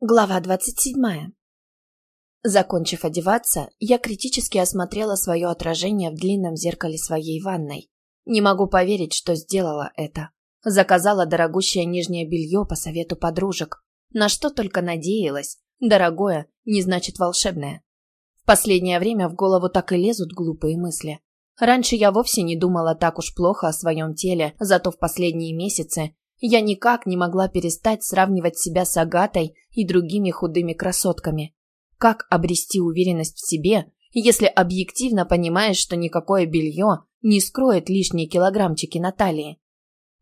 Глава двадцать седьмая. Закончив одеваться, я критически осмотрела свое отражение в длинном зеркале своей ванной. Не могу поверить, что сделала это. Заказала дорогущее нижнее белье по совету подружек. На что только надеялась. Дорогое не значит волшебное. В последнее время в голову так и лезут глупые мысли. Раньше я вовсе не думала так уж плохо о своем теле, зато в последние месяцы я никак не могла перестать сравнивать себя с Агатой и другими худыми красотками. Как обрести уверенность в себе, если объективно понимаешь, что никакое белье не скроет лишние килограммчики на талии?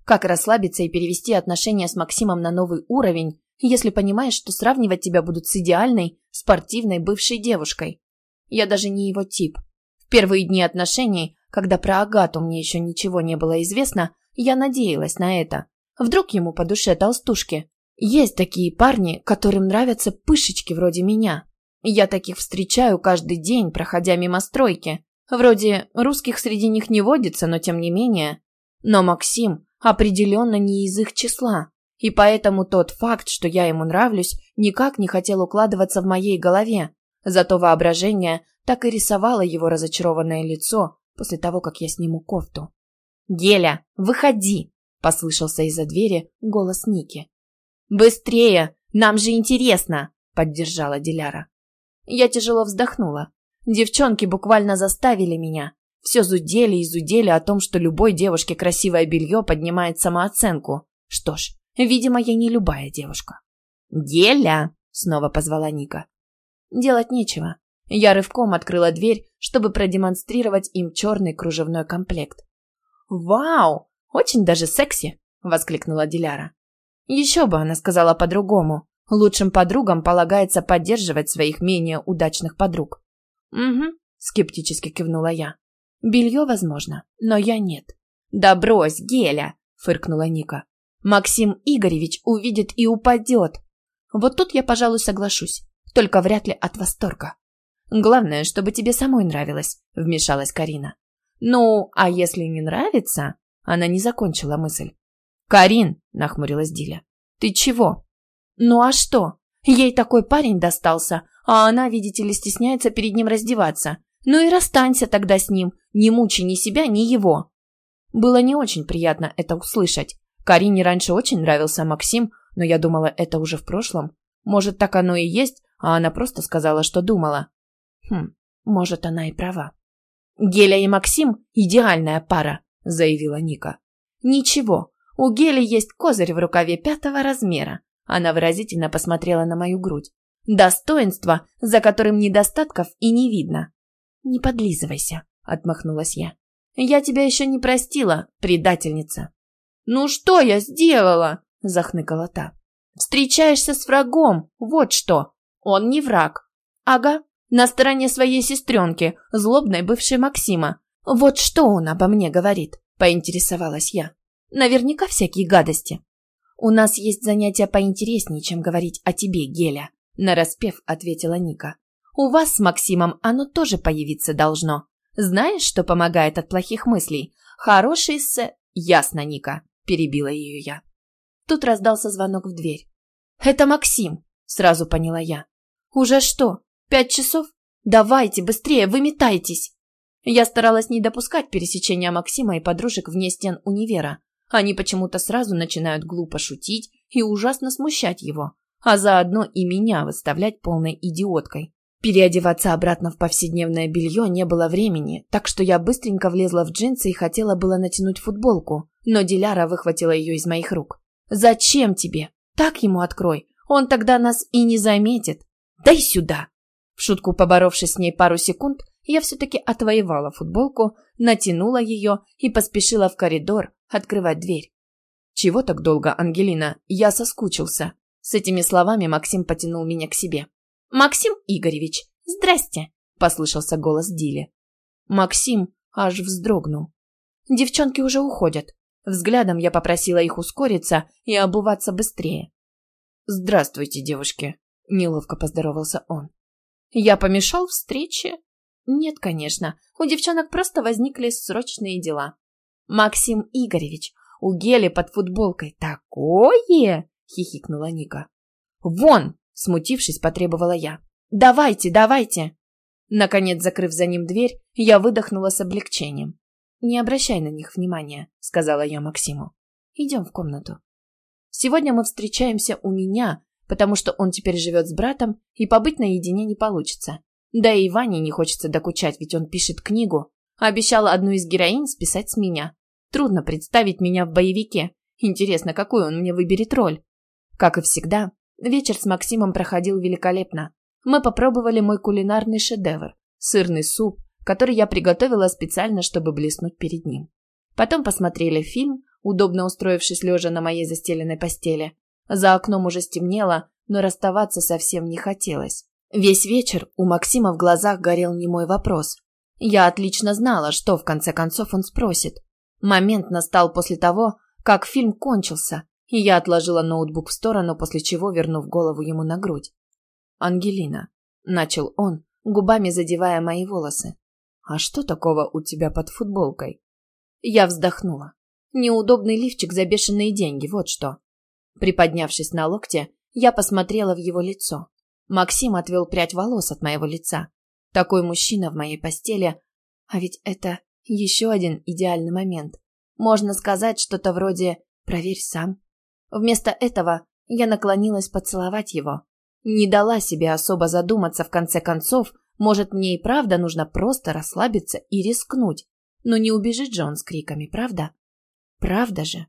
Как расслабиться и перевести отношения с Максимом на новый уровень, если понимаешь, что сравнивать тебя будут с идеальной, спортивной бывшей девушкой? Я даже не его тип. В первые дни отношений, когда про Агату мне еще ничего не было известно, я надеялась на это. Вдруг ему по душе толстушки. Есть такие парни, которым нравятся пышечки вроде меня. Я таких встречаю каждый день, проходя мимо стройки. Вроде русских среди них не водится, но тем не менее. Но Максим определенно не из их числа. И поэтому тот факт, что я ему нравлюсь, никак не хотел укладываться в моей голове. Зато воображение так и рисовало его разочарованное лицо после того, как я сниму кофту. «Геля, выходи!» Послышался из-за двери голос Ники. «Быстрее! Нам же интересно!» – поддержала Диляра. Я тяжело вздохнула. Девчонки буквально заставили меня. Все зудели и зудели о том, что любой девушке красивое белье поднимает самооценку. Что ж, видимо, я не любая девушка. «Геля!» – снова позвала Ника. Делать нечего. Я рывком открыла дверь, чтобы продемонстрировать им черный кружевной комплект. «Вау! Очень даже секси!» – воскликнула Диляра. «Еще бы она сказала по-другому. Лучшим подругам полагается поддерживать своих менее удачных подруг». «Угу», – скептически кивнула я. «Белье возможно, но я нет». «Да брось, Геля!» – фыркнула Ника. «Максим Игоревич увидит и упадет». Вот тут я, пожалуй, соглашусь, только вряд ли от восторга. «Главное, чтобы тебе самой нравилось», – вмешалась Карина. «Ну, а если не нравится?» Она не закончила мысль. «Карин!» – нахмурилась Диля. «Ты чего?» «Ну а что? Ей такой парень достался, а она, видите ли, стесняется перед ним раздеваться. Ну и расстанься тогда с ним, не мучи ни себя, ни его». Было не очень приятно это услышать. Карине раньше очень нравился Максим, но я думала, это уже в прошлом. Может, так оно и есть, а она просто сказала, что думала. Хм, может, она и права. Геля и Максим – идеальная пара заявила Ника. «Ничего, у Гели есть козырь в рукаве пятого размера». Она выразительно посмотрела на мою грудь. «Достоинство, за которым недостатков и не видно». «Не подлизывайся», — отмахнулась я. «Я тебя еще не простила, предательница». «Ну что я сделала?» — захныкала та. «Встречаешься с врагом, вот что. Он не враг. Ага, на стороне своей сестренки, злобной бывшей Максима. «Вот что он обо мне говорит?» – поинтересовалась я. «Наверняка всякие гадости». «У нас есть занятия поинтереснее, чем говорить о тебе, Геля», – нараспев ответила Ника. «У вас с Максимом оно тоже появиться должно. Знаешь, что помогает от плохих мыслей? Хороший с...» «Ясно, Ника», – перебила ее я. Тут раздался звонок в дверь. «Это Максим», – сразу поняла я. «Уже что, пять часов? Давайте, быстрее, выметайтесь!» Я старалась не допускать пересечения Максима и подружек вне стен универа. Они почему-то сразу начинают глупо шутить и ужасно смущать его, а заодно и меня выставлять полной идиоткой. Переодеваться обратно в повседневное белье не было времени, так что я быстренько влезла в джинсы и хотела было натянуть футболку, но Диляра выхватила ее из моих рук. «Зачем тебе? Так ему открой, он тогда нас и не заметит. Дай сюда!» В шутку поборовшись с ней пару секунд, я все-таки отвоевала футболку, натянула ее и поспешила в коридор открывать дверь. «Чего так долго, Ангелина? Я соскучился». С этими словами Максим потянул меня к себе. «Максим Игоревич, здрасте!» – послышался голос Дили. Максим аж вздрогнул. «Девчонки уже уходят». Взглядом я попросила их ускориться и обуваться быстрее. «Здравствуйте, девушки», – неловко поздоровался он. «Я помешал встрече?» Нет, конечно, у девчонок просто возникли срочные дела. Максим Игоревич, у Гели под футболкой такое, хихикнула Ника. Вон, Смутившись, потребовала я. «Давайте, давайте!» Наконец, закрыв за ним дверь, я выдохнула с облегчением. «Не обращай на них внимания», — сказала я Максиму. «Идем в комнату». Сегодня мы встречаемся у меня, потому что он теперь живет с братом, и побыть наедине не получится. Да и Ване не хочется докучать, ведь он пишет книгу. Обещала одну из героинь списать с меня. Трудно представить меня в боевике. Интересно, какую он мне выберет роль. Как и всегда, вечер с Максимом проходил великолепно. Мы попробовали мой кулинарный шедевр – сырный суп, который я приготовила специально, чтобы блеснуть перед ним. Потом посмотрели фильм, удобно устроившись лежа на моей застеленной постели. За окном уже стемнело, но расставаться совсем не хотелось. Весь вечер у Максима в глазах горел немой вопрос. Я отлично знала, что в конце концов он спросит. Момент настал после того, как фильм кончился, и я отложила ноутбук в сторону, после чего вернув голову ему на грудь. «Ангелина», — начал он, губами задевая мои волосы. «А что такого у тебя под футболкой?» Я вздохнула. Неудобный лифчик за бешеные деньги, вот что. Приподнявшись на локте, я посмотрела в его лицо. Максим отвел прядь волос от моего лица. Такой мужчина в моей постели. А ведь это еще один идеальный момент. Можно сказать что-то вроде «проверь сам». Вместо этого я наклонилась поцеловать его. Не дала себе особо задуматься, в конце концов, может, мне и правда нужно просто расслабиться и рискнуть. Но не убежит же он с криками, правда? Правда же?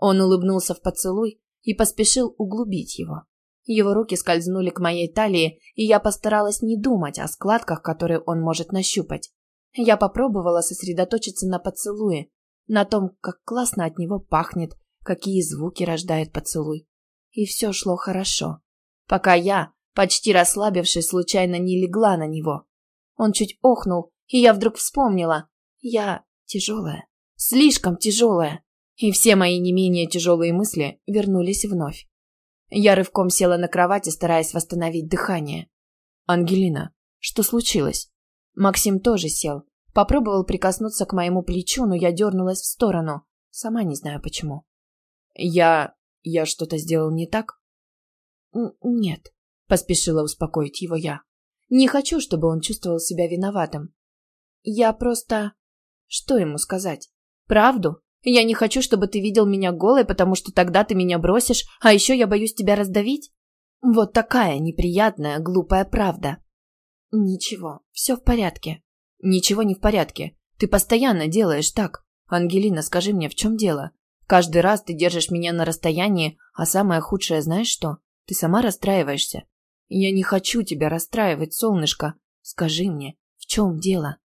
Он улыбнулся в поцелуй и поспешил углубить его. Его руки скользнули к моей талии, и я постаралась не думать о складках, которые он может нащупать. Я попробовала сосредоточиться на поцелуе, на том, как классно от него пахнет, какие звуки рождает поцелуй. И все шло хорошо. Пока я, почти расслабившись, случайно не легла на него. Он чуть охнул, и я вдруг вспомнила. Я тяжелая, слишком тяжелая. И все мои не менее тяжелые мысли вернулись вновь. Я рывком села на кровати, стараясь восстановить дыхание. «Ангелина, что случилось?» Максим тоже сел. Попробовал прикоснуться к моему плечу, но я дернулась в сторону. Сама не знаю почему. «Я... я что-то сделал не так?» «Нет», — поспешила успокоить его я. «Не хочу, чтобы он чувствовал себя виноватым. Я просто... Что ему сказать? Правду? Я не хочу, чтобы ты видел меня голой, потому что тогда ты меня бросишь, а еще я боюсь тебя раздавить. Вот такая неприятная, глупая правда. Ничего, все в порядке. Ничего не в порядке. Ты постоянно делаешь так. Ангелина, скажи мне, в чем дело? Каждый раз ты держишь меня на расстоянии, а самое худшее знаешь что? Ты сама расстраиваешься. Я не хочу тебя расстраивать, солнышко. Скажи мне, в чем дело?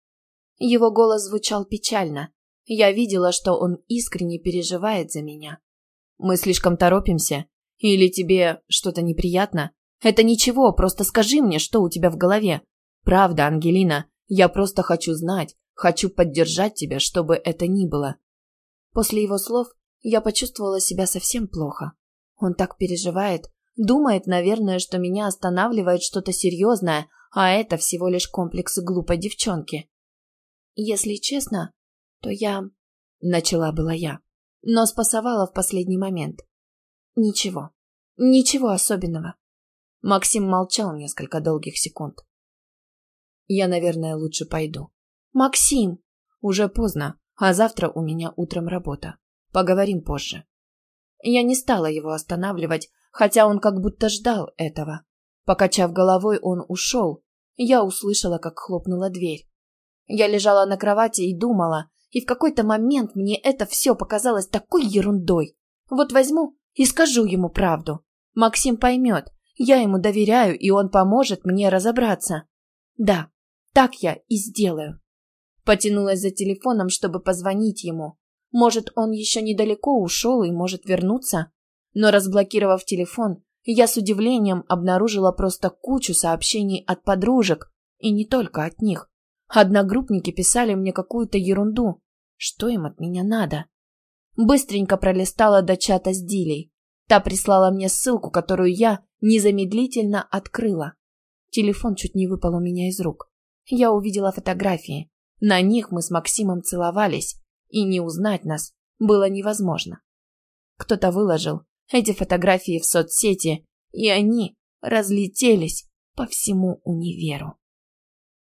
Его голос звучал печально, я видела, что он искренне переживает за меня. Мы слишком торопимся? Или тебе что-то неприятно? Это ничего, просто скажи мне, что у тебя в голове. Правда, Ангелина, я просто хочу знать, хочу поддержать тебя, чтобы это ни было. После его слов я почувствовала себя совсем плохо. Он так переживает, думает, наверное, что меня останавливает что-то серьезное, а это всего лишь комплексы глупой девчонки. Если честно, то я... Начала была я, но спасовала в последний момент. Ничего. Ничего особенного. Максим молчал несколько долгих секунд. Я, наверное, лучше пойду. Максим! Уже поздно, а завтра у меня утром работа. Поговорим позже. Я не стала его останавливать, хотя он как будто ждал этого. Покачав головой, он ушел. Я услышала, как хлопнула дверь. Я лежала на кровати и думала, и в какой-то момент мне это все показалось такой ерундой. Вот возьму и скажу ему правду. Максим поймет. Я ему доверяю, и он поможет мне разобраться. Да, так я и сделаю. Потянулась за телефоном, чтобы позвонить ему. Может, он еще недалеко ушел и может вернуться. Но разблокировав телефон, я с удивлением обнаружила просто кучу сообщений от подружек, и не только от них. Одногруппники писали мне какую-то ерунду, что им от меня надо? Быстренько пролистала до чата с Дилей. Та прислала мне ссылку, которую я незамедлительно открыла. Телефон чуть не выпал у меня из рук. Я увидела фотографии. На них мы с Максимом целовались, и не узнать нас было невозможно. Кто-то выложил эти фотографии в соцсети, и они разлетелись по всему универу.